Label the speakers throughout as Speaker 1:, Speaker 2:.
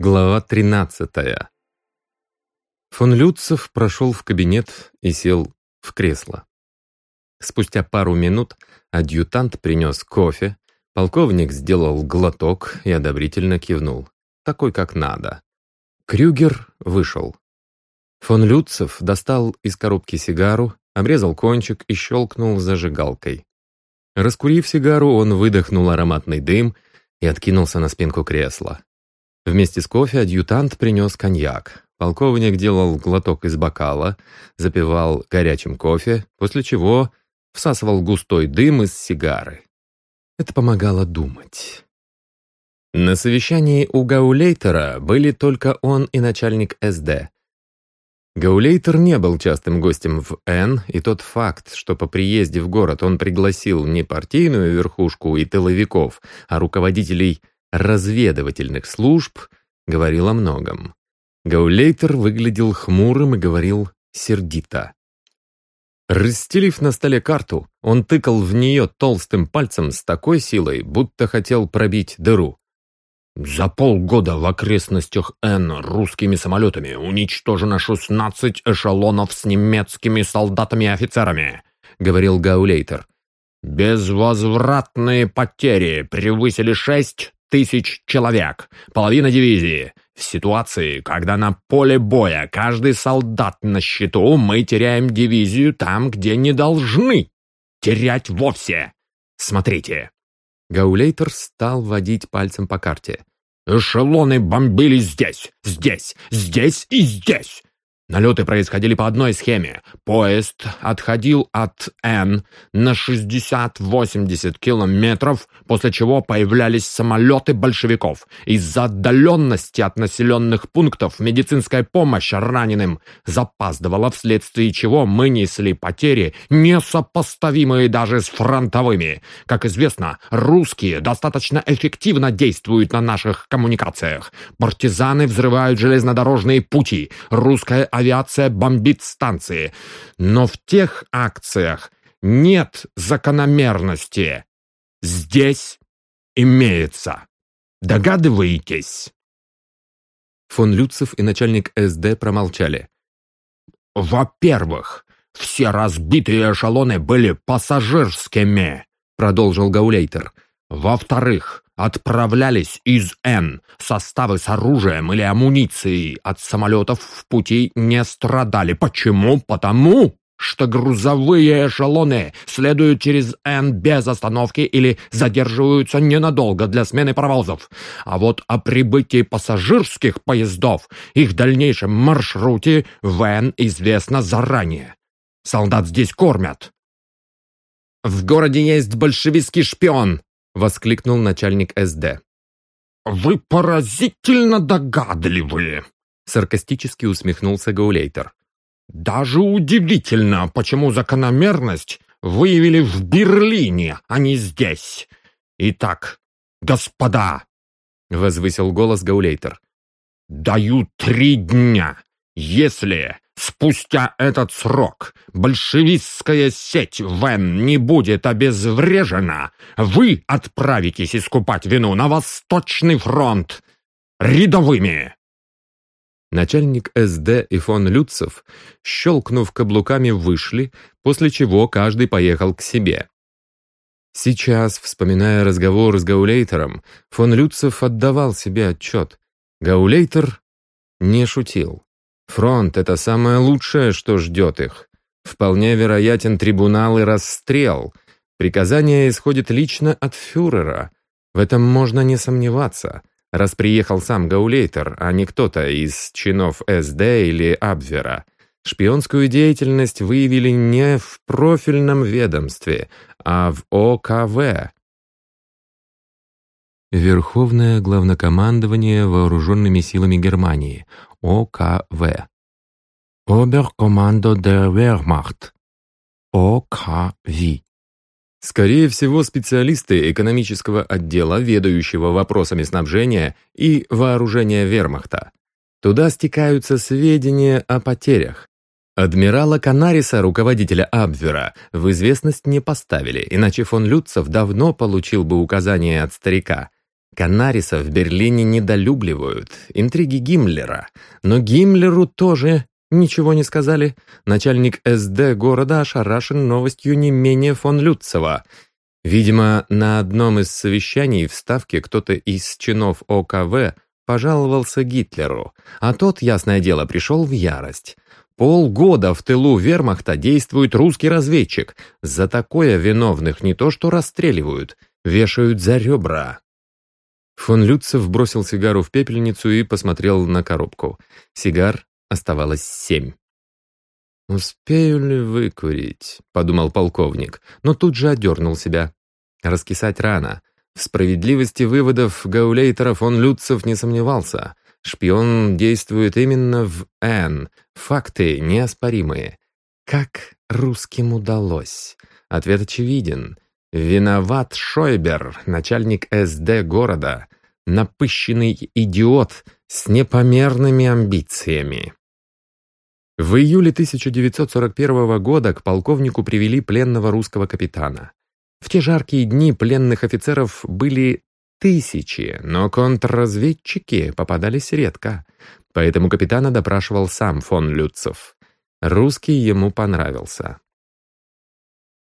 Speaker 1: Глава 13. Фон Люцев прошел в кабинет и сел в кресло. Спустя пару минут адъютант принес кофе, полковник сделал глоток и одобрительно кивнул. Такой, как надо. Крюгер вышел. Фон Люцев достал из коробки сигару, обрезал кончик и щелкнул зажигалкой. Раскурив сигару, он выдохнул ароматный дым и откинулся на спинку кресла. Вместе с кофе адъютант принес коньяк. Полковник делал глоток из бокала, запивал горячим кофе, после чего всасывал густой дым из сигары. Это помогало думать. На совещании у Гаулейтера были только он и начальник СД. Гаулейтер не был частым гостем в Н, и тот факт, что по приезде в город он пригласил не партийную верхушку и тыловиков, а руководителей разведывательных служб говорил о многом. Гаулейтер выглядел хмурым и говорил сердито. Расстелив на столе карту, он тыкал в нее толстым пальцем с такой силой, будто хотел пробить дыру. За полгода в окрестностях Н русскими самолетами уничтожено 16 эшелонов с немецкими солдатами и офицерами, говорил Гаулейтер. Безвозвратные потери превысили 6 тысяч человек, половина дивизии. В ситуации, когда на поле боя каждый солдат на счету, мы теряем дивизию там, где не должны терять вовсе. Смотрите. Гаулейтер стал водить пальцем по карте. Эшелоны бомбили здесь, здесь, здесь и здесь. Налеты происходили по одной схеме. Поезд отходил от Н на 60-80 километров, после чего появлялись самолеты большевиков. Из-за отдаленности от населенных пунктов медицинская помощь раненым запаздывала, вследствие чего мы несли потери, несопоставимые даже с фронтовыми. Как известно, русские достаточно эффективно действуют на наших коммуникациях. Партизаны взрывают железнодорожные пути. Русская авиация бомбит станции. Но в тех акциях нет закономерности. Здесь имеется. Догадываетесь?
Speaker 2: Фон Люцев и начальник СД промолчали.
Speaker 1: «Во-первых, все разбитые эшелоны были пассажирскими», продолжил Гаулейтер. «Во-вторых, отправлялись из Н. Составы с оружием или амуницией от самолетов в пути не страдали. Почему? Потому что грузовые эшелоны следуют через Н без остановки или задерживаются ненадолго для смены паровозов. А вот о прибытии пассажирских поездов, их дальнейшем маршруте в Н известно заранее. Солдат здесь кормят. «В городе есть большевистский шпион!» Воскликнул начальник СД. «Вы поразительно догадливые!» саркастически усмехнулся Гаулейтер. «Даже удивительно, почему закономерность выявили в Берлине, а не здесь. Итак, господа!» возвысил голос Гаулейтер. «Даю три дня. Если Спустя этот срок большевистская сеть ВЭН не будет обезврежена, вы отправитесь искупать вину на Восточный фронт рядовыми.
Speaker 2: Начальник СД и фон Люцев, щелкнув каблуками, вышли, после чего каждый поехал к себе. Сейчас, вспоминая разговор с Гаулейтером, фон Люцев отдавал себе отчет. Гаулейтер не шутил. Фронт — это самое лучшее, что ждет их. Вполне вероятен трибунал и расстрел. Приказание исходит лично от фюрера. В этом можно не сомневаться, раз приехал сам Гаулейтер, а не кто-то из чинов СД или Абвера. Шпионскую деятельность выявили не в профильном ведомстве, а в ОКВ. Верховное главнокомандование Вооруженными силами Германии, ОКВ. Оберкомандо der Wehrmacht. ОКВ. Скорее всего, специалисты экономического отдела, ведающего вопросами снабжения и вооружения вермахта. Туда стекаются сведения о потерях. Адмирала Канариса, руководителя Абвера, в известность не поставили, иначе фон Люцев давно получил бы указание от старика.
Speaker 1: Канариса в Берлине недолюбливают, интриги Гиммлера. Но Гиммлеру тоже ничего не сказали. Начальник СД города ошарашен новостью не менее фон Люцева. Видимо, на одном из совещаний в Ставке кто-то из чинов ОКВ пожаловался Гитлеру, а тот, ясное дело, пришел в ярость. Полгода в тылу вермахта действует русский разведчик. За такое виновных не то что расстреливают, вешают за ребра. Фон Люцев бросил сигару в пепельницу и посмотрел на коробку. Сигар оставалось семь. «Успею ли выкурить?» — подумал полковник, но тут же одернул себя. Раскисать рано. В справедливости выводов Гаулейтера фон Люцев не сомневался. Шпион действует именно в Н. Факты неоспоримые. Как русским удалось? Ответ очевиден. Виноват Шойбер, начальник СД города. Напыщенный идиот с непомерными амбициями. В июле 1941 года к полковнику привели пленного русского капитана. В те жаркие дни пленных офицеров были тысячи, но контрразведчики попадались редко. Поэтому капитана допрашивал сам фон Люцев. Русский ему понравился.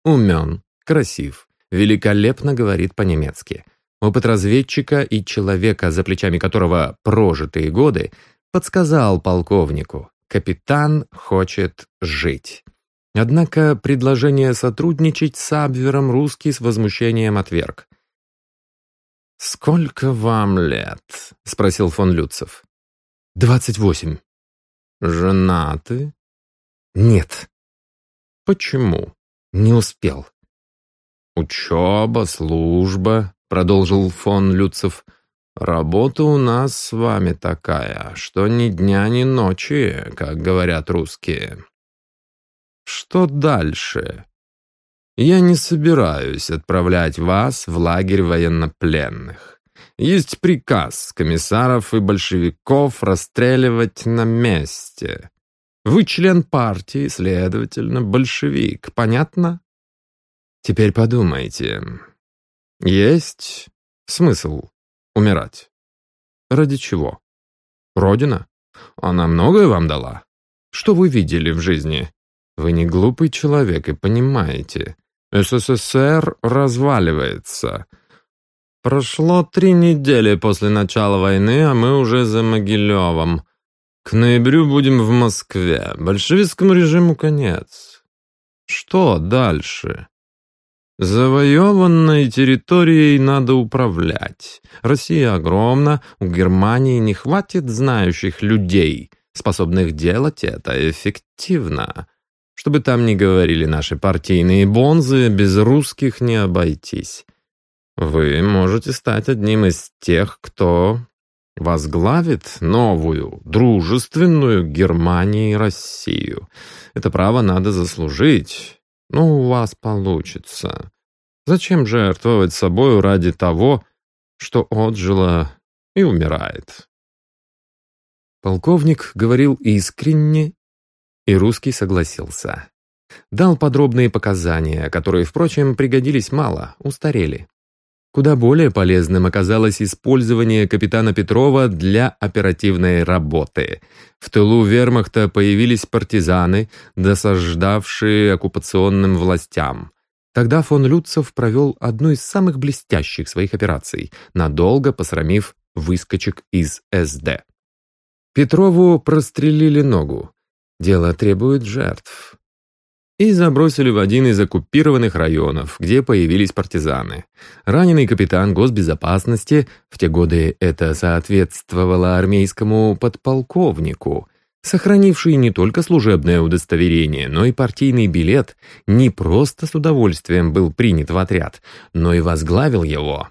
Speaker 1: Умен, красив, великолепно говорит по-немецки. Опыт разведчика и человека, за плечами которого прожитые годы, подсказал полковнику. Капитан хочет жить. Однако предложение сотрудничать с Абвером русский с возмущением отверг. «Сколько вам лет?» — спросил фон Люцев. «Двадцать восемь». «Женаты?» «Нет». «Почему?» «Не успел». «Учеба, служба», — продолжил фон Люцев. «Работа у нас с вами такая, что ни дня, ни ночи, как говорят русские». «Что дальше?» «Я не собираюсь отправлять вас в лагерь военнопленных. Есть приказ комиссаров и большевиков расстреливать на месте. Вы член партии, следовательно, большевик. Понятно?» «Теперь подумайте. Есть смысл умирать. Ради чего? Родина? Она многое вам дала? Что вы видели в жизни? Вы не глупый человек и понимаете. СССР разваливается. Прошло три недели после начала войны, а мы уже за Могилевом. К ноябрю будем в Москве. Большевистскому режиму конец. Что дальше? Завоеванной территорией надо управлять. Россия огромна, у Германии не хватит знающих людей, способных делать это эффективно. Чтобы там не говорили наши партийные бонзы, без русских не обойтись. Вы можете стать одним из тех, кто возглавит новую, дружественную Германию и Россию. Это право надо заслужить. Ну, у вас получится. Зачем жертвовать собою ради того, что отжило и умирает? Полковник говорил искренне, и русский согласился. Дал подробные показания, которые, впрочем, пригодились мало, устарели. Куда более полезным оказалось использование капитана Петрова для оперативной работы. В тылу вермахта появились партизаны, досаждавшие оккупационным властям. Тогда фон Люцев провел одну из самых блестящих своих операций, надолго посрамив выскочек из СД. Петрову прострелили ногу. Дело требует жертв и забросили в один из оккупированных районов, где появились партизаны. Раненый капитан госбезопасности, в те годы это соответствовало армейскому подполковнику, сохранивший не только служебное удостоверение, но и партийный билет, не просто с удовольствием был принят в отряд, но и возглавил его.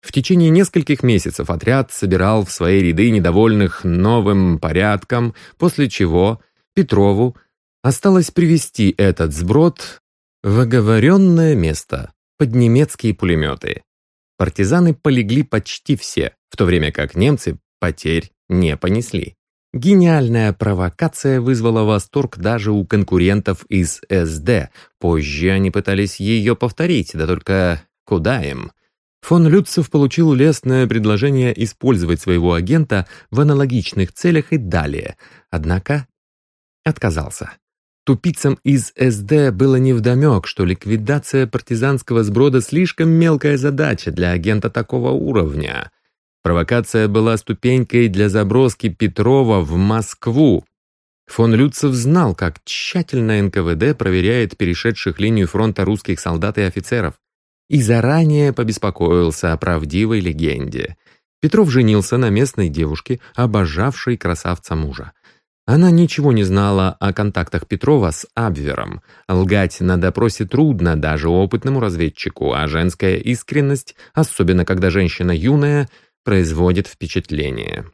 Speaker 1: В течение нескольких месяцев отряд собирал в свои ряды недовольных новым порядком, после чего Петрову Осталось привести этот сброд в оговоренное место под немецкие пулеметы. Партизаны полегли почти все, в то время как немцы потерь не понесли. Гениальная провокация вызвала восторг даже у конкурентов из СД. Позже они пытались ее повторить, да только куда им? Фон Люцев получил лестное предложение использовать своего агента в аналогичных целях и далее, однако отказался. Тупицам из СД было невдомек, что ликвидация партизанского сброда слишком мелкая задача для агента такого уровня. Провокация была ступенькой для заброски Петрова в Москву. Фон Люцев знал, как тщательно НКВД проверяет перешедших линию фронта русских солдат и офицеров и заранее побеспокоился о правдивой легенде. Петров женился на местной девушке, обожавшей красавца мужа. Она ничего не знала о контактах Петрова с Абвером. Лгать на допросе трудно даже опытному разведчику, а женская искренность, особенно когда женщина юная, производит впечатление.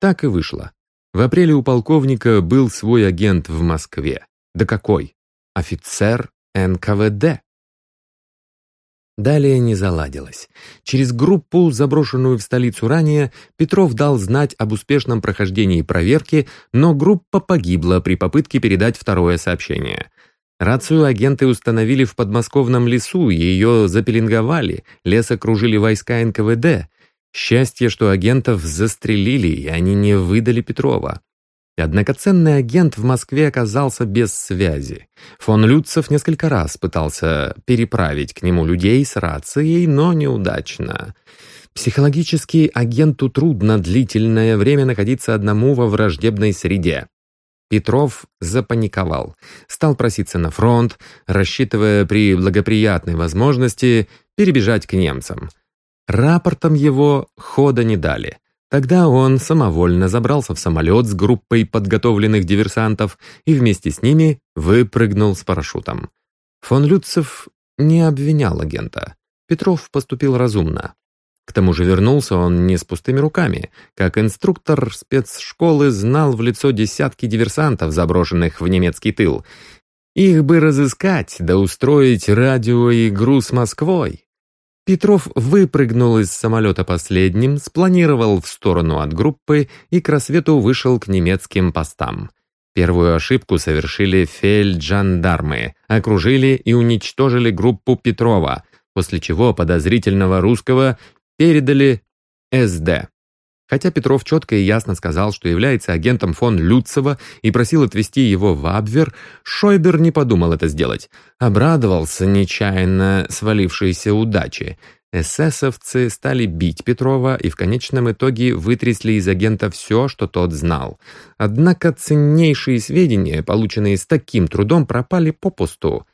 Speaker 1: Так и вышло. В апреле у полковника был свой агент в Москве. Да какой? Офицер НКВД. Далее не заладилось. Через группу, заброшенную в столицу ранее, Петров дал знать об успешном прохождении проверки, но группа погибла при попытке передать второе сообщение. Рацию агенты установили в подмосковном лесу, ее запеленговали, лес окружили войска НКВД. Счастье, что агентов застрелили, и они не выдали Петрова. Однако ценный агент в Москве оказался без связи. Фон Люцев несколько раз пытался переправить к нему людей с рацией, но неудачно. Психологически агенту трудно длительное время находиться одному во враждебной среде. Петров запаниковал, стал проситься на фронт, рассчитывая при благоприятной возможности перебежать к немцам. Рапортом его хода не дали. Тогда он самовольно забрался в самолет с группой подготовленных диверсантов и вместе с ними выпрыгнул с парашютом. Фон Люцев не обвинял агента. Петров поступил разумно. К тому же вернулся он не с пустыми руками. Как инструктор спецшколы знал в лицо десятки диверсантов, заброшенных в немецкий тыл. Их бы разыскать, да устроить радиоигру с Москвой. Петров выпрыгнул из самолета последним, спланировал в сторону от группы и к рассвету вышел к немецким постам. Первую ошибку совершили фельджандармы, окружили и уничтожили группу Петрова, после чего подозрительного русского передали СД. Хотя Петров четко и ясно сказал, что является агентом фон Люцева и просил отвезти его в Абвер, Шойбер не подумал это сделать. Обрадовался нечаянно свалившейся удачи. Эсэсовцы стали бить Петрова и в конечном итоге вытрясли из агента все, что тот знал. Однако ценнейшие сведения, полученные с таким трудом, пропали попусту.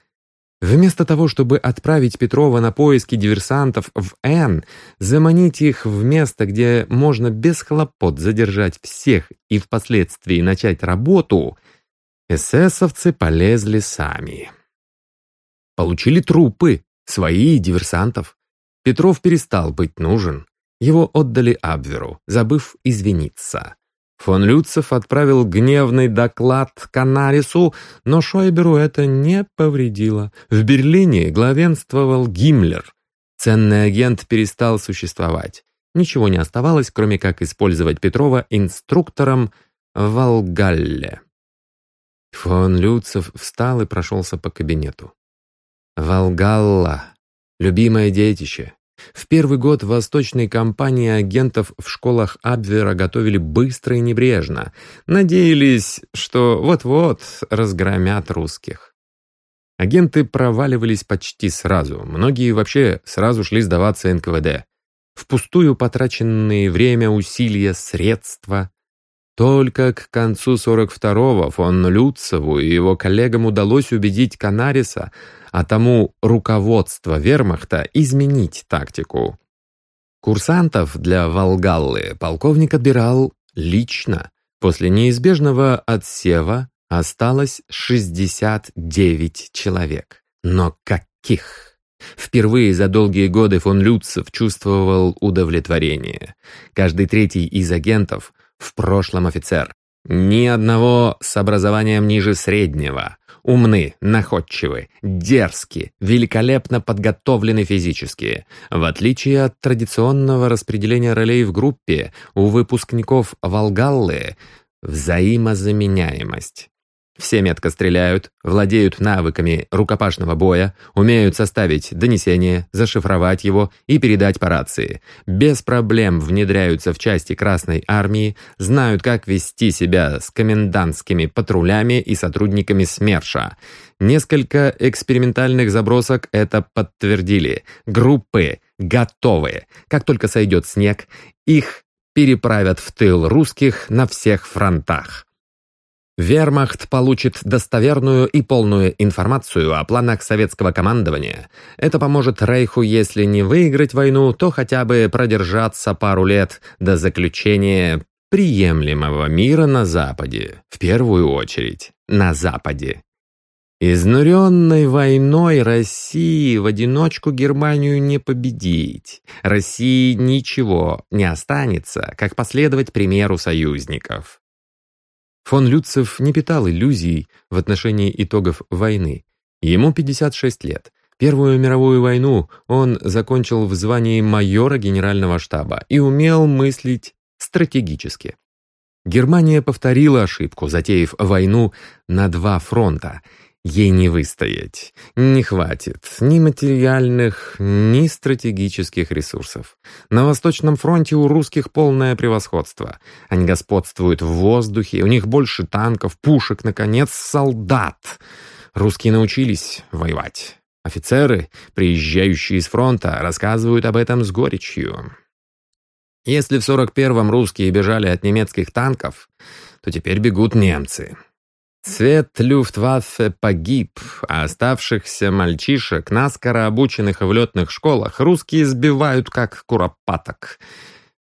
Speaker 1: Вместо того, чтобы отправить Петрова на поиски диверсантов в Н, заманить их в место, где можно без хлопот задержать всех и впоследствии начать работу, эсэсовцы полезли сами. Получили трупы, свои диверсантов. Петров перестал быть нужен. Его отдали Абверу, забыв извиниться. Фон Люцев отправил гневный доклад Канарису, но Шойберу это не повредило. В Берлине главенствовал Гиммлер. Ценный агент перестал существовать. Ничего не оставалось, кроме как использовать Петрова инструктором в Волгалле. Фон Люцев встал и прошелся по кабинету. Волгалла — любимое детище, в первый год восточной кампании агентов в школах Абвера готовили быстро и небрежно. Надеялись, что вот-вот разгромят русских. Агенты проваливались почти сразу. Многие вообще сразу шли сдаваться НКВД. Впустую потраченные время, усилия, средства. Только к концу 42-го фон Люцеву и его коллегам удалось убедить Канариса, а тому руководство вермахта изменить тактику. Курсантов для Волгаллы полковник отбирал лично. После неизбежного отсева осталось 69 человек. Но каких? Впервые за долгие годы фон Люцев чувствовал удовлетворение. Каждый третий из агентов в прошлом офицер. Ни одного с образованием ниже среднего. Умны, находчивы, дерзки, великолепно подготовлены физически. В отличие от традиционного распределения ролей в группе, у выпускников Волгаллы взаимозаменяемость. Все метко стреляют, владеют навыками рукопашного боя, умеют составить донесение, зашифровать его и передать по рации. Без проблем внедряются в части Красной Армии, знают, как вести себя с комендантскими патрулями и сотрудниками СМЕРШа. Несколько экспериментальных забросок это подтвердили. Группы готовы. Как только сойдет снег, их переправят в тыл русских на всех фронтах. Вермахт получит достоверную и полную информацию о планах советского командования. Это поможет Рейху, если не выиграть войну, то хотя бы продержаться пару лет до заключения приемлемого мира на Западе. В первую очередь, на Западе. Изнуренной войной России в одиночку Германию не победить. России ничего не останется, как последовать примеру союзников. Фон Люцев не питал иллюзий в отношении итогов войны. Ему 56 лет. Первую мировую войну он закончил в звании майора генерального штаба и умел мыслить стратегически. Германия повторила ошибку, затеяв войну на два фронта – Ей не выстоять. Не хватит ни материальных, ни стратегических ресурсов. На Восточном фронте у русских полное превосходство. Они господствуют в воздухе, у них больше танков, пушек, наконец, солдат. Русские научились воевать. Офицеры, приезжающие с фронта, рассказывают об этом с горечью. Если в 41-м русские бежали от немецких танков, то теперь бегут немцы. Цвет Люфтваффе погиб, а оставшихся мальчишек, наскоро обученных в летных школах, русские сбивают как куропаток.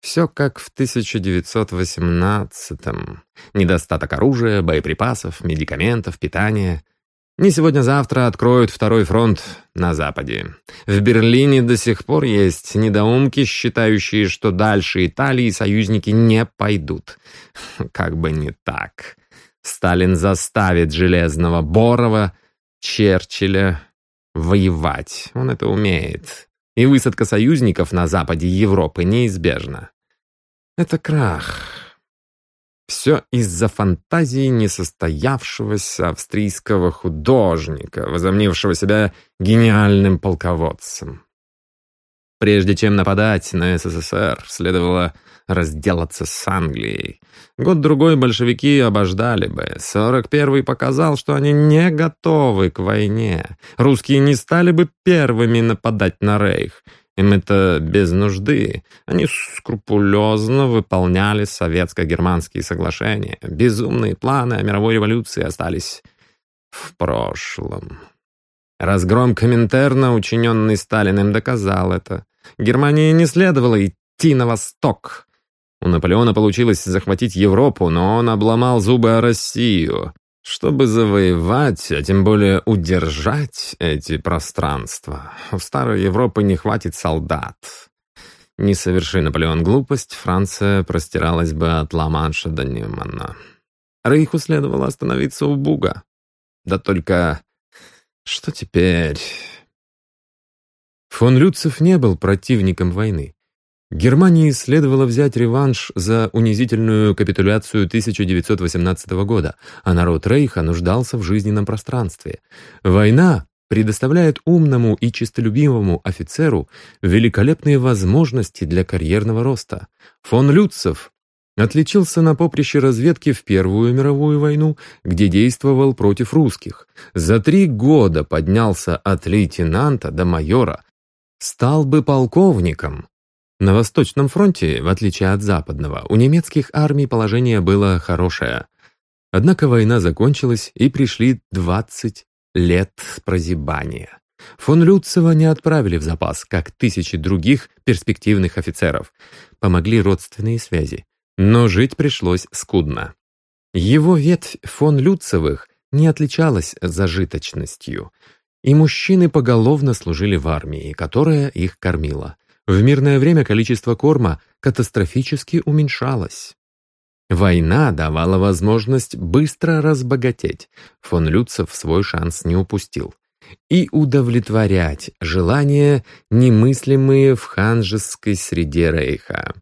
Speaker 1: Все как в 1918-м. Недостаток оружия, боеприпасов, медикаментов, питания. Не сегодня-завтра откроют второй фронт на Западе. В Берлине до сих пор есть недоумки, считающие, что дальше Италии союзники не пойдут. Как бы не так. Сталин заставит Железного Борова, Черчилля воевать. Он это умеет. И высадка союзников на западе Европы неизбежна. Это крах. Все из-за фантазии несостоявшегося австрийского художника, возомнившего себя гениальным полководцем. Прежде чем нападать на СССР, следовало разделаться с Англией. Год-другой большевики обождали бы. 41-й показал, что они не готовы к войне. Русские не стали бы первыми нападать на Рейх. Им это без нужды. Они скрупулезно выполняли советско-германские соглашения. Безумные планы о мировой революции остались в прошлом. Разгром Коминтерна, учиненный Сталиным, доказал это. Германии не следовало идти на восток. У Наполеона получилось захватить Европу, но он обломал зубы о Россию. Чтобы завоевать, а тем более удержать эти пространства, у старой Европы не хватит солдат. Не соверши Наполеон глупость, Франция простиралась бы от Ла-Манша до Ньюмана. Рейху следовало остановиться у Буга. Да только что теперь? Фон Люцев не был противником войны. Германии следовало взять реванш за унизительную капитуляцию 1918 года, а народ Рейха нуждался в жизненном пространстве. Война предоставляет умному и честолюбивому офицеру великолепные возможности для карьерного роста. Фон Люцев отличился на поприще разведки в Первую мировую войну, где действовал против русских. За три года поднялся от лейтенанта до майора, стал бы полковником. На Восточном фронте, в отличие от Западного, у немецких армий положение было хорошее. Однако война закончилась, и пришли 20 лет прозябания. Фон Люцева не отправили в запас, как тысячи других перспективных офицеров. Помогли родственные связи. Но жить пришлось скудно. Его ветвь фон Люцевых не отличалась зажиточностью. И мужчины поголовно служили в армии, которая их кормила. В мирное время количество корма катастрофически уменьшалось. Война давала возможность быстро разбогатеть. Фон Люцев свой шанс не упустил. И удовлетворять желания, немыслимые в ханжеской среде Рейха.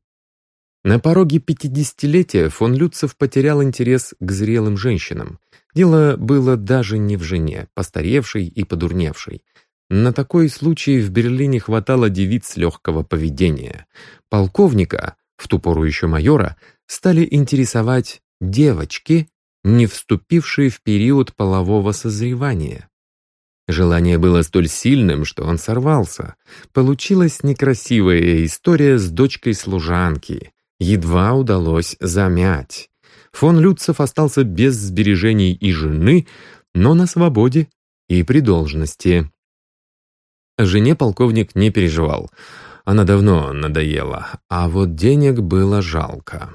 Speaker 1: На пороге пятидесятилетия фон Люцев потерял интерес к зрелым женщинам. Дело было даже не в жене, постаревшей и подурневшей. На такой случай в Берлине хватало девиц легкого поведения. Полковника, в ту пору еще майора, стали интересовать девочки, не вступившие в период полового созревания. Желание было столь сильным, что он сорвался. Получилась некрасивая история с дочкой служанки едва удалось замять. Фон Люцев остался без сбережений и жены, но на свободе и при должности. Жене полковник не переживал. Она давно надоела, а вот денег было жалко.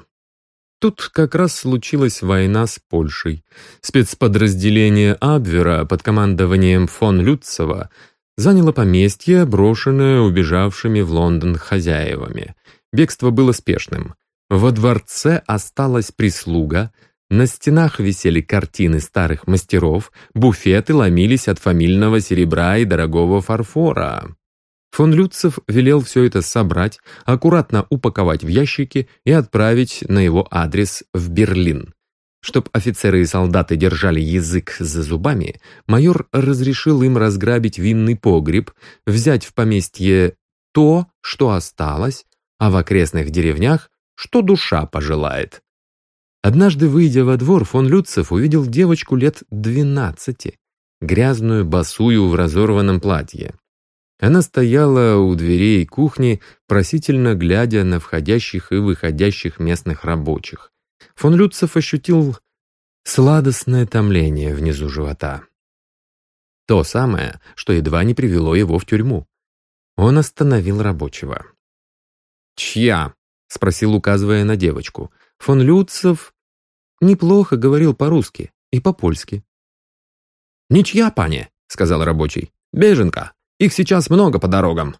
Speaker 1: Тут как раз случилась война с Польшей. Спецподразделение Абвера под командованием фон Люцева заняло поместье, брошенное убежавшими в Лондон хозяевами. Бегство было спешным. Во дворце осталась прислуга, на стенах висели картины старых мастеров, буфеты ломились от фамильного серебра и дорогого фарфора. Фон Люцев велел все это собрать, аккуратно упаковать в ящики и отправить на его адрес в Берлин. Чтоб офицеры и солдаты держали язык за зубами, майор разрешил им разграбить винный погреб, взять в поместье то, что осталось, а в окрестных деревнях, что душа пожелает. Однажды, выйдя во двор, фон Люцев увидел девочку лет двенадцати, грязную, босую в разорванном платье. Она стояла у дверей кухни, просительно глядя на входящих и выходящих местных рабочих. Фон Люцев ощутил сладостное томление внизу живота. То самое, что едва не привело его в тюрьму. Он остановил рабочего. «Чья?» — спросил, указывая на девочку. Фон Люцев неплохо говорил по-русски и по-польски. «Ничья, пане», — сказал рабочий. «Беженка. Их сейчас много по дорогам».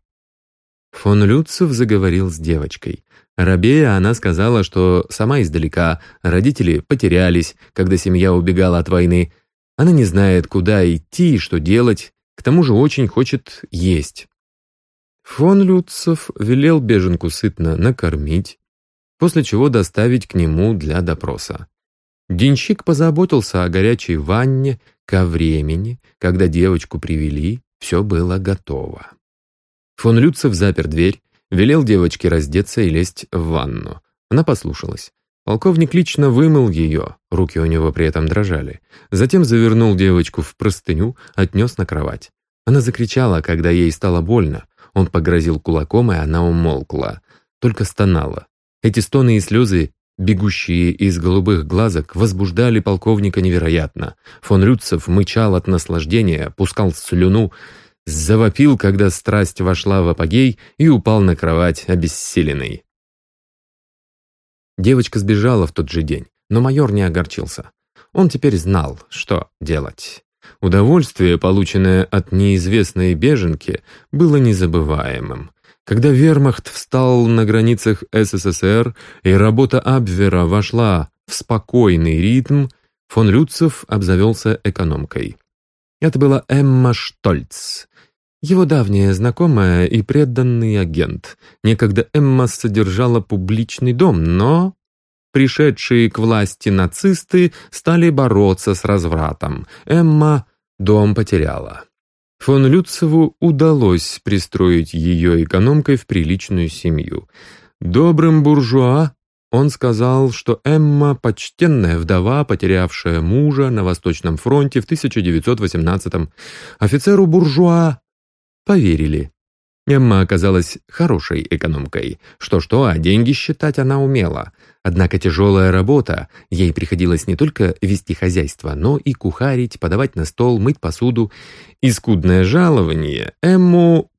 Speaker 1: Фон Люцев заговорил с девочкой. Рабея она сказала, что сама издалека, родители потерялись, когда семья убегала от войны. Она не знает, куда идти и что делать, к тому же очень хочет есть. Фон Люцев велел беженку сытно накормить, после чего доставить к нему для допроса. Денщик позаботился о горячей ванне, ко времени, когда девочку привели, все было готово. Фон Люцев запер дверь, велел девочке раздеться и лезть в ванну. Она послушалась. Полковник лично вымыл ее, руки у него при этом дрожали. Затем завернул девочку в простыню, отнес на кровать. Она закричала, когда ей стало больно. Он погрозил кулаком, и она умолкла. Только стонала. Эти стоны и слезы, бегущие из голубых глазок, возбуждали полковника невероятно. Фон Люцев мычал от наслаждения, пускал слюну, завопил, когда страсть вошла в апогей и упал на кровать обессиленный. Девочка сбежала в тот же день, но майор не огорчился. Он теперь знал, что делать. Удовольствие, полученное от неизвестной беженки, было незабываемым. Когда вермахт встал на границах СССР и работа Абвера вошла в спокойный ритм, фон Люцев обзавелся экономкой. Это была Эмма Штольц, его давняя знакомая и преданный агент. Некогда Эмма содержала публичный дом, но пришедшие к власти нацисты стали бороться с развратом. Эмма дом потеряла. Фон Люцеву удалось пристроить ее экономкой в приличную семью. Добрым буржуа он сказал, что Эмма – почтенная вдова, потерявшая мужа на Восточном фронте в 1918-м. Офицеру буржуа поверили. Эмма оказалась хорошей экономкой. Что-что, а деньги считать она умела. Однако тяжелая работа, ей приходилось не только вести хозяйство, но и кухарить, подавать на стол, мыть посуду. И скудное жалование Эмму,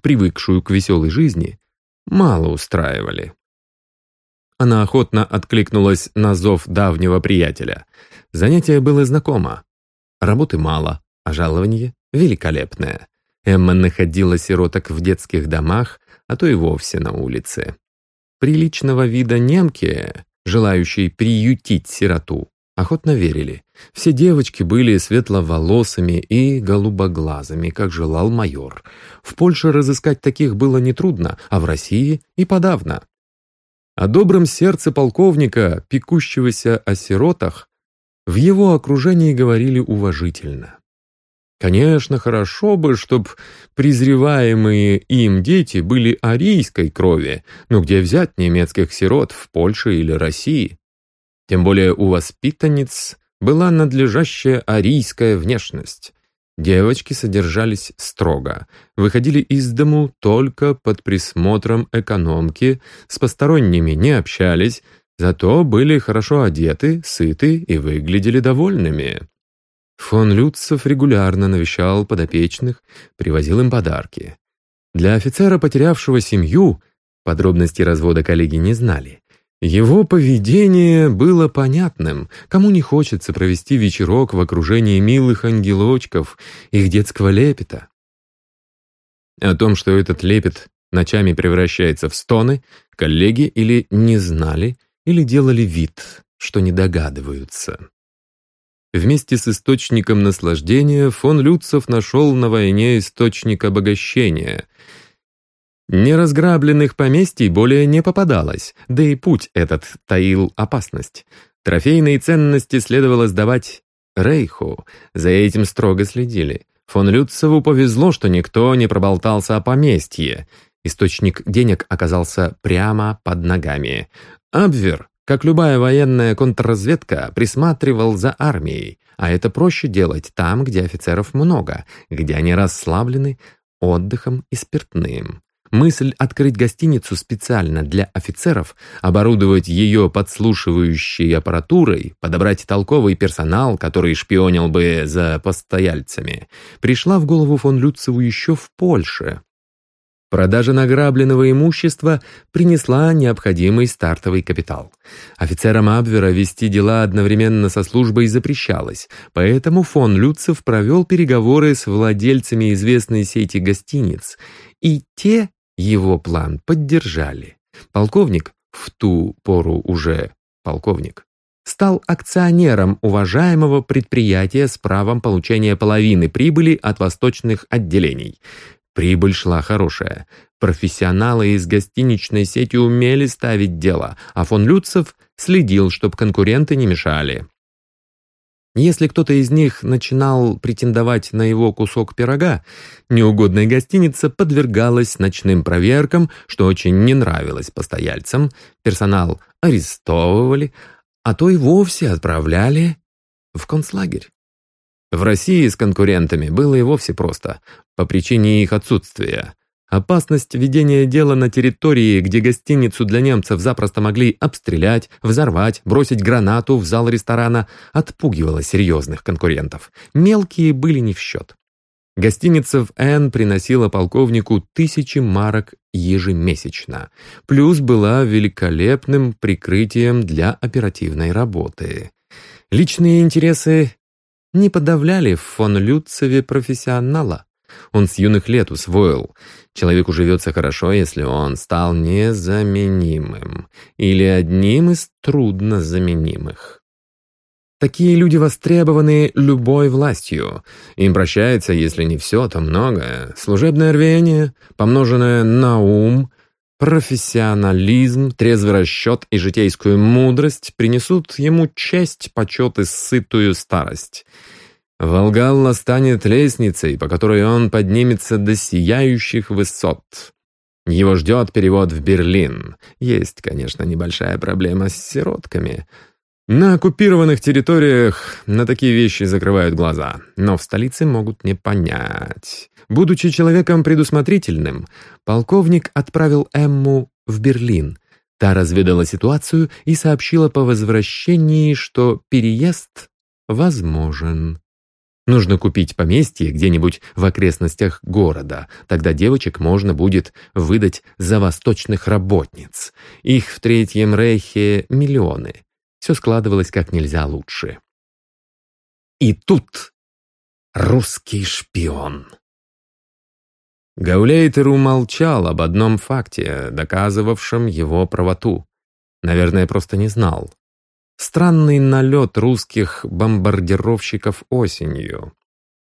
Speaker 1: привыкшую к веселой жизни, мало устраивали. Она охотно откликнулась на зов давнего приятеля. Занятие было знакомо. Работы мало, а жалование великолепное. Эмма находила сироток в детских домах, а то и вовсе на улице. Приличного вида немки, желающие приютить сироту, охотно верили. Все девочки были светловолосыми и голубоглазыми, как желал майор. В Польше разыскать таких было нетрудно, а в России и подавно.
Speaker 2: О добром сердце полковника, пекущегося о сиротах, в его окружении говорили уважительно. Конечно, хорошо бы, чтоб презреваемые им дети были арийской крови, но где взять немецких сирот в Польше или России? Тем более у воспитанниц была надлежащая арийская внешность. Девочки содержались строго, выходили из дому только под присмотром экономки, с посторонними не общались, зато были хорошо одеты, сыты и выглядели довольными. Фон Люцев регулярно навещал подопечных, привозил им подарки. Для офицера, потерявшего семью, подробности развода коллеги не знали. Его поведение было понятным, кому не хочется провести вечерок в окружении милых ангелочков, их детского лепета. О том, что этот лепет ночами превращается в стоны, коллеги или не знали, или делали вид, что не догадываются. Вместе с источником наслаждения фон Люцев нашел на войне источник обогащения. Неразграбленных поместий более не попадалось, да и путь этот таил опасность. Трофейные ценности следовало сдавать Рейху, за этим строго следили. Фон Люцеву повезло, что никто не проболтался о поместье. Источник денег оказался прямо под ногами. Абвер как любая военная контрразведка, присматривал за армией, а это проще делать там, где офицеров много, где они расслаблены отдыхом и спиртным. Мысль открыть гостиницу специально для офицеров, оборудовать ее подслушивающей аппаратурой, подобрать толковый персонал, который шпионил бы за постояльцами, пришла в голову фон Люцеву еще в Польше, Продажа награбленного имущества принесла необходимый стартовый капитал. Офицерам Абвера вести дела одновременно со службой запрещалось, поэтому фон Люцев провел переговоры с владельцами известной сети гостиниц, и те его план поддержали. Полковник, в ту пору уже полковник, стал акционером уважаемого предприятия с правом получения половины прибыли от восточных отделений. Прибыль шла хорошая. Профессионалы из гостиничной сети умели ставить дело, а фон Люцев следил, чтобы конкуренты не мешали. Если кто-то из них начинал претендовать на его кусок пирога, неугодная гостиница подвергалась ночным проверкам, что очень не нравилось постояльцам, персонал арестовывали, а то и вовсе отправляли в концлагерь. В России с конкурентами было и вовсе просто, по причине их отсутствия. Опасность ведения дела на территории, где гостиницу для немцев запросто могли обстрелять, взорвать, бросить гранату в зал ресторана, отпугивала серьезных конкурентов. Мелкие были не в счет. Гостиница в Н приносила полковнику тысячи марок ежемесячно, плюс была великолепным прикрытием для оперативной работы. Личные интересы не подавляли в фон Люцеве профессионала. Он с юных лет усвоил. Человеку живется хорошо, если он стал незаменимым или одним из труднозаменимых. Такие люди востребованы любой властью. Им прощается, если не все, то многое. Служебное рвение, помноженное на ум, профессионализм, трезвый расчет и житейскую мудрость принесут ему честь, почет и сытую старость. Волгалла станет лестницей, по которой он поднимется до сияющих высот. Его ждет перевод в Берлин. Есть, конечно, небольшая проблема с сиротками. На оккупированных территориях на такие вещи закрывают глаза, но в столице могут не понять. Будучи человеком предусмотрительным, полковник отправил Эмму в Берлин. Та разведала ситуацию и сообщила по возвращении, что переезд возможен. Нужно купить поместье где-нибудь в окрестностях города, тогда девочек можно будет выдать за восточных работниц. Их в Третьем Рейхе миллионы. Все складывалось как нельзя лучше. И тут русский шпион. Гаулейтер умолчал об одном факте, доказывавшем его правоту. Наверное, просто не знал. Странный налет русских бомбардировщиков осенью.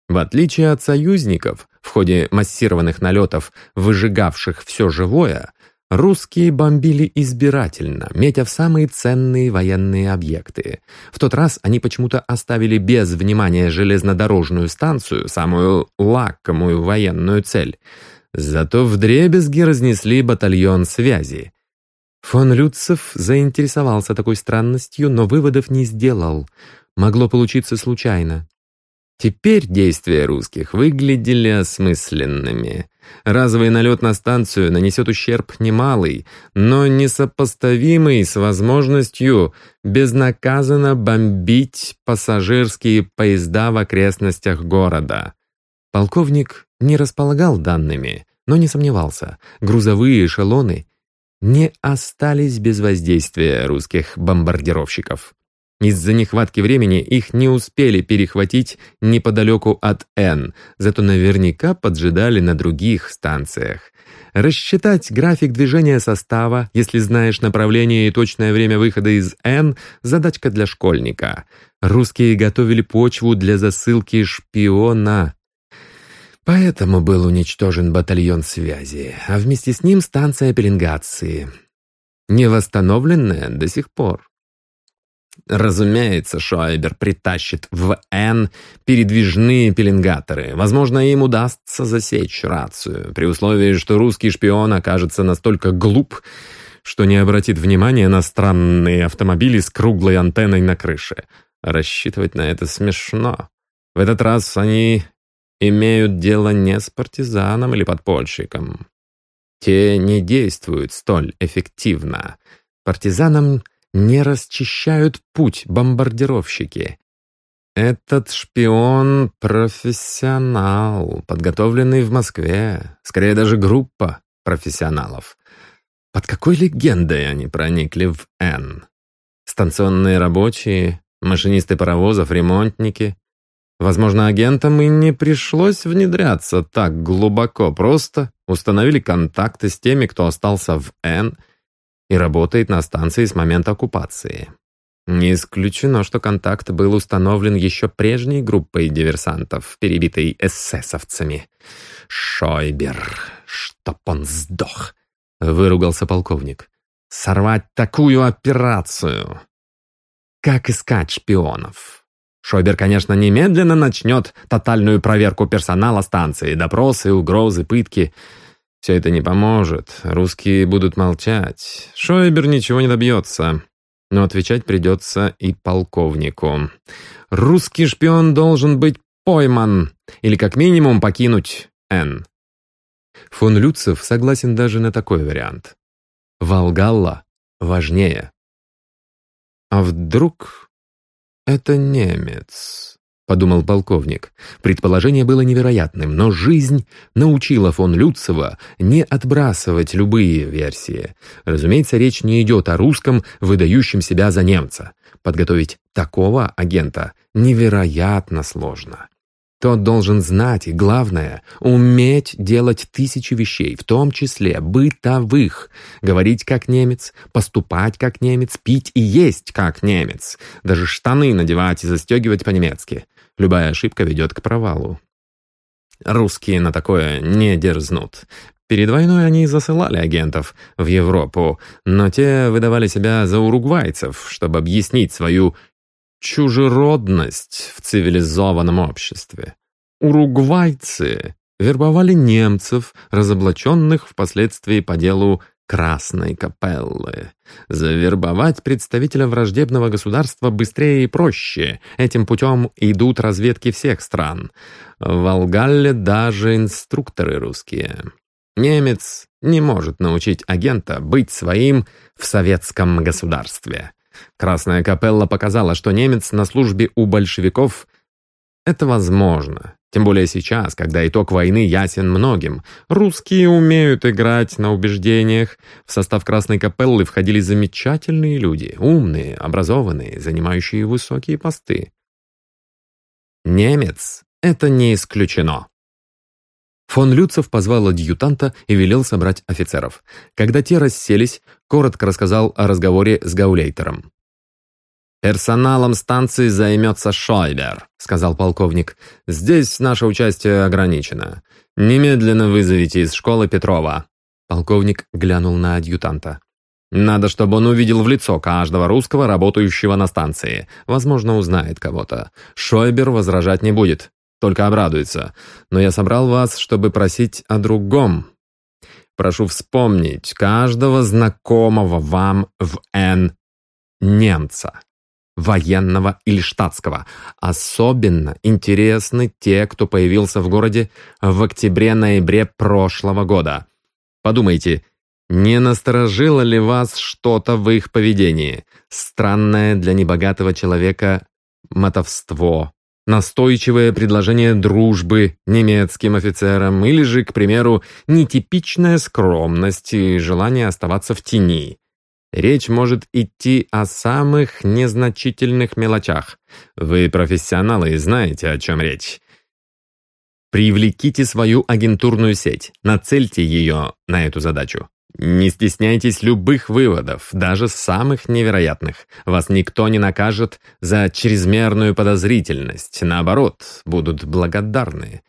Speaker 2: В отличие от союзников, в ходе массированных налетов, выжигавших все живое,
Speaker 1: Русские бомбили избирательно, метя в самые ценные военные объекты. В тот раз они почему-то оставили без внимания железнодорожную станцию, самую лакомую военную цель. Зато вдребезги разнесли батальон связи. Фон Люцев заинтересовался такой странностью, но выводов не сделал. Могло получиться случайно. Теперь действия русских выглядели осмысленными. Разовый налет на станцию нанесет ущерб немалый, но несопоставимый с возможностью безнаказанно бомбить пассажирские поезда в окрестностях города. Полковник не располагал данными, но не сомневался. Грузовые эшелоны не остались без воздействия русских бомбардировщиков. Из-за нехватки времени их не успели перехватить неподалеку от Н, зато наверняка поджидали на других станциях. Рассчитать график движения состава, если знаешь направление и точное время выхода из Н, задачка для школьника. Русские готовили почву для засылки шпиона. Поэтому был уничтожен батальон связи, а вместе с ним станция пеленгации. Не восстановленная до сих пор. Разумеется, Шойбер притащит в Н передвижные пеленгаторы. Возможно, им удастся засечь рацию, при условии, что русский шпион окажется настолько глуп, что не обратит внимания на странные автомобили с круглой антенной на крыше. Рассчитывать на это смешно. В этот раз они имеют дело не с партизаном или подпольщиком. Те не действуют столь эффективно. Партизанам не расчищают путь бомбардировщики. Этот шпион — профессионал, подготовленный в Москве, скорее даже группа профессионалов. Под какой легендой они проникли в Н? Станционные рабочие, машинисты паровозов, ремонтники. Возможно, агентам и не пришлось внедряться так глубоко, просто установили контакты с теми, кто остался в Н — и работает на станции с момента оккупации. Не исключено, что контакт был установлен еще прежней группой диверсантов, перебитой эсэсовцами. «Шойбер, чтоб он сдох!» — выругался полковник. «Сорвать такую операцию!» Как искать шпионов? Шойбер, конечно, немедленно начнет тотальную проверку персонала станции, допросы, угрозы, пытки — все это не поможет, русские будут молчать. Шойбер ничего не добьется. Но отвечать придется и полковнику. Русский шпион должен быть пойман, или как минимум покинуть Н. Фон Люцев согласен даже на такой вариант. Волгалла важнее. А вдруг это немец? — подумал полковник. Предположение было невероятным, но жизнь научила фон Люцева не отбрасывать любые версии. Разумеется, речь не идет о русском, выдающем себя за немца. Подготовить такого агента невероятно сложно. Тот должен знать и, главное, уметь делать тысячи вещей, в том числе бытовых. Говорить как немец, поступать как немец, пить и есть как немец. Даже штаны надевать и застегивать по-немецки. Любая ошибка ведет к провалу. Русские на такое не дерзнут. Перед войной они засылали агентов в Европу, но те выдавали себя за уругвайцев, чтобы объяснить свою чужеродность в цивилизованном обществе. Уругвайцы вербовали немцев, разоблаченных впоследствии по делу Красной Капеллы. Завербовать представителя враждебного государства быстрее и проще. Этим путем идут разведки всех стран. В Волгалле даже инструкторы русские. Немец не может научить агента быть своим в советском государстве. Красная Капелла показала, что немец на службе у большевиков — это возможно. Тем более сейчас, когда итог войны ясен многим. Русские умеют играть на убеждениях. В состав Красной Капеллы входили замечательные люди, умные, образованные, занимающие высокие посты. Немец — это не исключено. Фон Люцев позвал адъютанта и велел собрать офицеров. Когда те расселись, коротко рассказал о разговоре с Гаулейтером. «Персоналом станции займется Шойбер», — сказал полковник. «Здесь наше участие ограничено. Немедленно вызовите из школы Петрова». Полковник глянул на адъютанта. Надо, чтобы он увидел в лицо каждого русского, работающего на станции. Возможно, узнает кого-то. Шойбер возражать не будет, только обрадуется. Но я собрал вас, чтобы просить о другом. Прошу вспомнить каждого знакомого вам в Н немца, военного или штатского. Особенно интересны те, кто появился в городе в октябре-ноябре прошлого года. Подумайте, не насторожило ли вас что-то в их поведении? Странное для небогатого человека мотовство, настойчивое предложение дружбы немецким офицерам или же, к примеру, нетипичная скромность и желание оставаться в тени. Речь может идти о самых незначительных мелочах. Вы профессионалы и знаете, о чем речь. Привлеките свою агентурную сеть, нацельте ее на эту задачу. Не стесняйтесь любых выводов, даже самых невероятных. Вас никто не накажет за чрезмерную подозрительность. Наоборот, будут благодарны.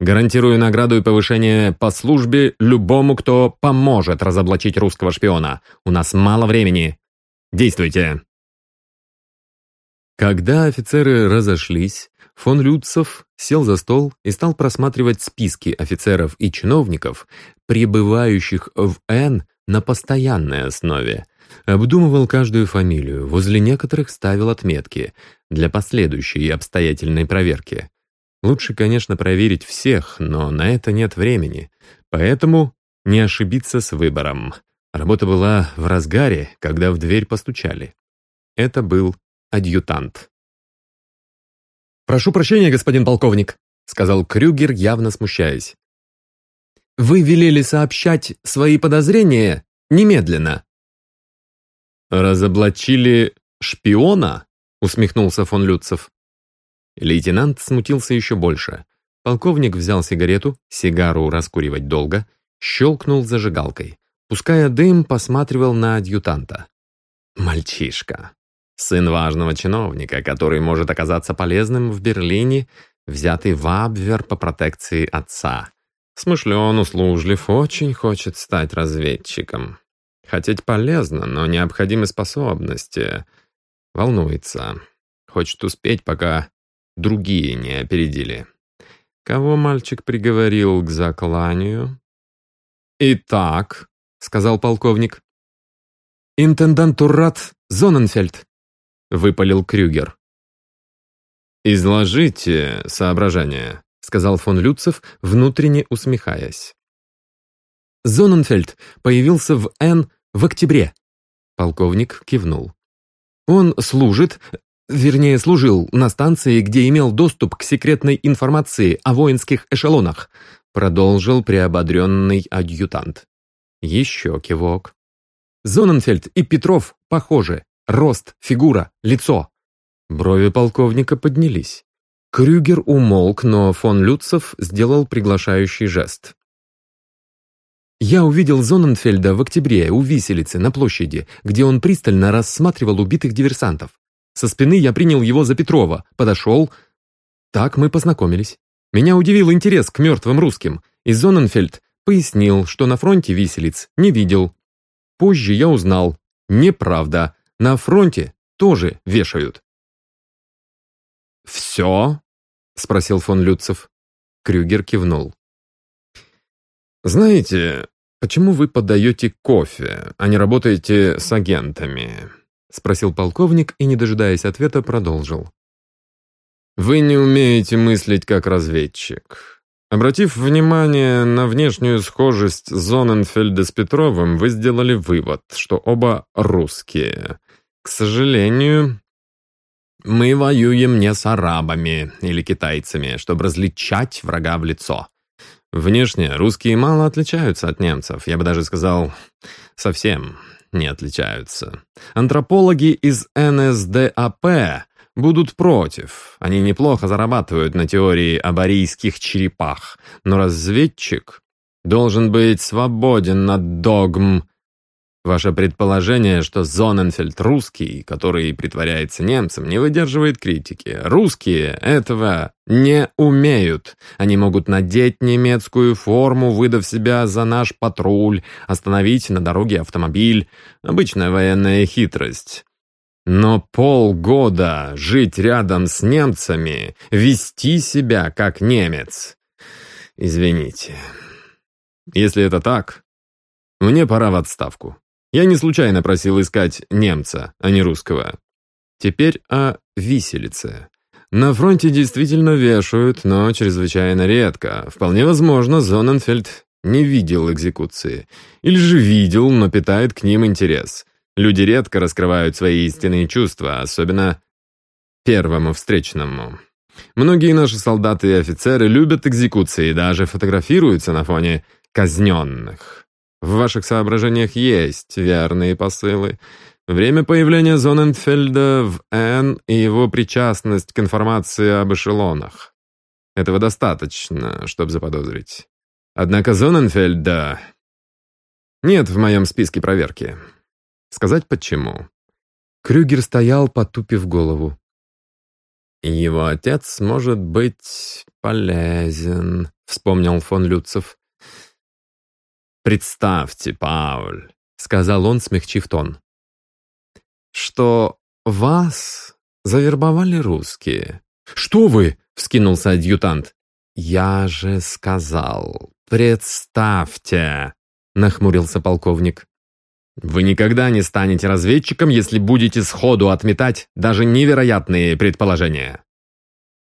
Speaker 1: Гарантирую награду и повышение по службе любому, кто поможет разоблачить русского шпиона. У нас мало времени. Действуйте!» Когда офицеры разошлись, фон Люцев сел за стол и стал просматривать списки офицеров и чиновников, прибывающих в Н на постоянной основе. Обдумывал каждую фамилию, возле некоторых ставил отметки для последующей обстоятельной проверки. Лучше, конечно, проверить всех, но на это нет времени. Поэтому не ошибиться с выбором. Работа была в разгаре, когда в дверь постучали. Это был адъютант. «Прошу прощения, господин полковник», — сказал Крюгер, явно смущаясь. «Вы велели сообщать свои подозрения немедленно». «Разоблачили шпиона?» — усмехнулся фон Люцев. Лейтенант смутился еще больше. Полковник взял сигарету, сигару раскуривать долго, щелкнул зажигалкой. Пуская дым, посматривал на адъютанта. «Мальчишка. Сын важного чиновника, который может оказаться полезным в Берлине, взятый в Абвер по протекции отца. Смышлен, услужлив, очень хочет стать разведчиком. Хотеть полезно, но необходимы способности. Волнуется. Хочет успеть, пока другие не опередили. Кого мальчик приговорил к закланию? «Итак», — сказал полковник. «Интендант Уррат Зоненфельд», — выпалил Крюгер. «Изложите соображения», — сказал фон Люцев, внутренне усмехаясь. «Зоненфельд появился в Н в октябре», — полковник кивнул. «Он служит, Вернее, служил на станции, где имел доступ к секретной информации о воинских эшелонах, продолжил приободренный адъютант. Еще кивок. Зоненфельд и Петров похожи. Рост, фигура, лицо. Брови полковника поднялись. Крюгер умолк, но фон Люцев сделал приглашающий жест. «Я увидел Зоненфельда в октябре у виселицы на площади, где он пристально рассматривал убитых диверсантов. Со спины я принял его за Петрова, подошел. Так мы познакомились. Меня удивил интерес к мертвым русским, и Зоненфельд пояснил, что на фронте виселиц не видел. Позже я узнал, неправда, на фронте тоже вешают. «Все?» — спросил фон Люцев. Крюгер кивнул. «Знаете, почему вы подаете кофе, а не работаете с агентами?» — спросил полковник и, не дожидаясь ответа, продолжил. «Вы не умеете мыслить как разведчик. Обратив внимание на внешнюю схожесть Зоненфельда с Петровым, вы сделали вывод, что оба русские. К сожалению, мы воюем не с арабами или китайцами, чтобы различать врага в лицо. Внешне русские мало отличаются от немцев, я бы даже сказал, совсем не отличаются. Антропологи из НСДАП будут против. Они неплохо зарабатывают на теории об арийских черепах. Но разведчик должен быть свободен от догм Ваше предположение, что Зоненфельд русский, который притворяется немцем, не выдерживает критики. Русские этого не умеют. Они могут надеть немецкую форму, выдав себя за наш патруль, остановить на дороге автомобиль. Обычная военная хитрость. Но полгода жить рядом с немцами, вести себя как немец. Извините. Если это так, мне пора в отставку. Я не случайно просил искать немца, а не русского. Теперь о виселице. На фронте действительно вешают, но чрезвычайно редко. Вполне возможно, Зоненфельд не видел экзекуции. Или же видел, но питает к ним интерес. Люди редко раскрывают свои истинные чувства, особенно первому встречному. Многие наши солдаты и офицеры любят экзекуции и даже фотографируются на фоне казненных. В ваших соображениях есть верные посылы. Время появления Зоненфельда в Н и его причастность к информации об эшелонах. Этого достаточно, чтобы заподозрить. Однако Зоненфельда нет в моем списке проверки. Сказать почему?
Speaker 2: Крюгер стоял, потупив голову.
Speaker 1: «Его отец может быть полезен», — вспомнил фон Люцев. «Представьте, Пауль», — сказал он, смягчив тон, «что вас завербовали русские».
Speaker 2: «Что вы?»
Speaker 1: — вскинулся адъютант. «Я же сказал, представьте», — нахмурился полковник. «Вы никогда не станете разведчиком, если будете сходу отметать даже невероятные предположения.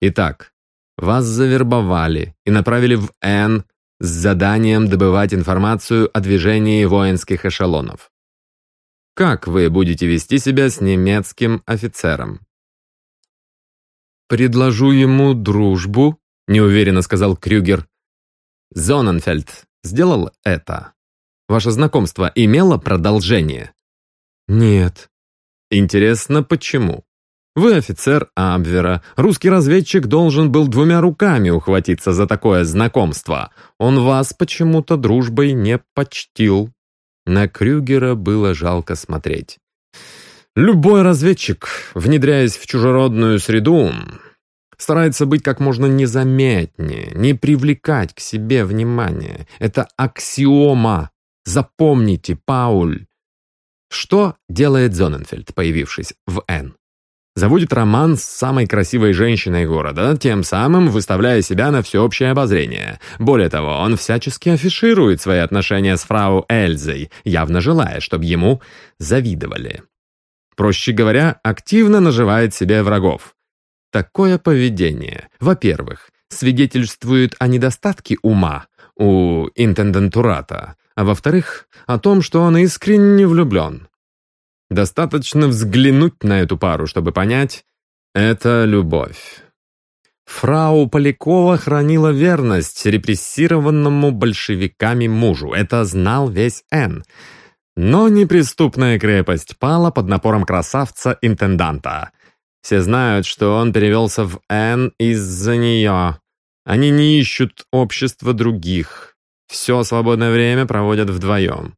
Speaker 1: Итак, вас завербовали и направили в Н с заданием добывать информацию о движении воинских эшелонов. Как вы будете вести себя с немецким офицером?
Speaker 2: «Предложу ему дружбу», — неуверенно сказал Крюгер.
Speaker 1: «Зоненфельд сделал это. Ваше знакомство имело продолжение?»
Speaker 2: «Нет».
Speaker 1: «Интересно, почему?» Вы офицер Абвера. Русский разведчик должен был двумя руками ухватиться за такое знакомство. Он вас почему-то дружбой не почтил. На Крюгера было жалко смотреть. Любой разведчик, внедряясь в чужеродную среду, старается быть как можно незаметнее, не привлекать к себе внимание. Это аксиома. Запомните, Пауль. Что делает Зоненфельд, появившись в Н? Заводит роман с самой красивой женщиной города, тем самым выставляя себя на всеобщее обозрение. Более того, он всячески афиширует свои отношения с фрау Эльзой, явно желая, чтобы ему завидовали. Проще говоря, активно наживает себе врагов. Такое поведение, во-первых, свидетельствует о недостатке ума у интендантурата, а во-вторых, о том, что он искренне влюблен. Достаточно взглянуть на эту пару, чтобы понять, это любовь. Фрау Полякова хранила верность репрессированному большевиками мужу. Это знал весь Н. Но неприступная крепость пала под напором красавца-интенданта. Все знают, что он перевелся в Н из-за нее. Они не ищут общества других. Все свободное время проводят вдвоем.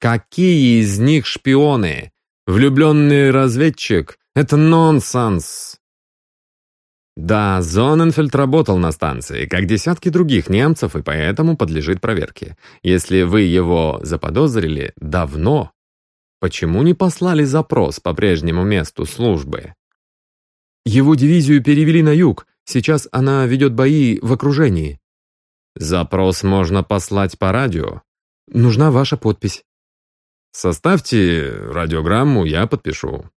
Speaker 1: Какие из них шпионы? Влюбленный разведчик? Это нонсенс. Да, Зоненфельд работал на станции, как десятки других немцев, и поэтому подлежит проверке. Если вы его заподозрили давно, почему не послали запрос по прежнему месту службы?
Speaker 2: Его дивизию перевели на юг, сейчас она ведет бои в окружении.
Speaker 1: Запрос можно послать по радио.
Speaker 2: Нужна ваша подпись.
Speaker 1: Составьте радиограмму, я подпишу».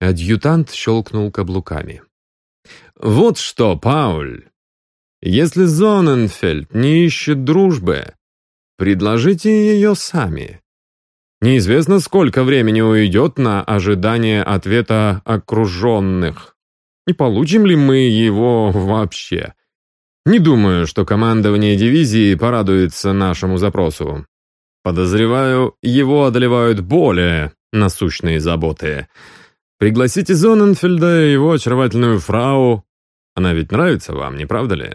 Speaker 2: Адъютант щелкнул каблуками.
Speaker 1: «Вот что, Пауль, если Зоненфельд не ищет дружбы, предложите ее сами. Неизвестно, сколько времени уйдет на ожидание ответа окруженных. Не получим ли мы его вообще? Не думаю, что командование дивизии порадуется нашему запросу. Подозреваю, его одолевают более насущные заботы. Пригласите Зоненфельда и его очаровательную фрау. Она ведь нравится вам, не правда ли?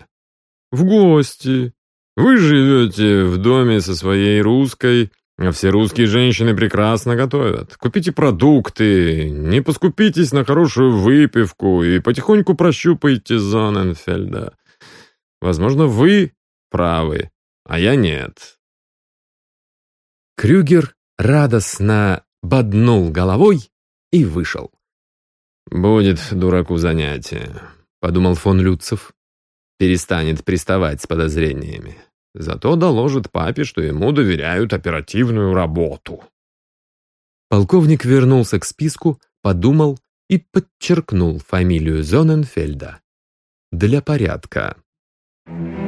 Speaker 1: В гости. Вы живете в доме со своей русской,
Speaker 2: А все русские женщины прекрасно готовят. Купите продукты, не поскупитесь на хорошую выпивку и потихоньку прощупайте Зоненфельда. Возможно, вы правы, а я нет.
Speaker 1: Крюгер радостно боднул головой и вышел.
Speaker 2: «Будет дураку занятие», — подумал фон Люцев. «Перестанет приставать с подозрениями. Зато доложит папе, что ему доверяют оперативную работу».
Speaker 1: Полковник вернулся к списку, подумал и подчеркнул фамилию Зоненфельда. Для порядка. Thank you.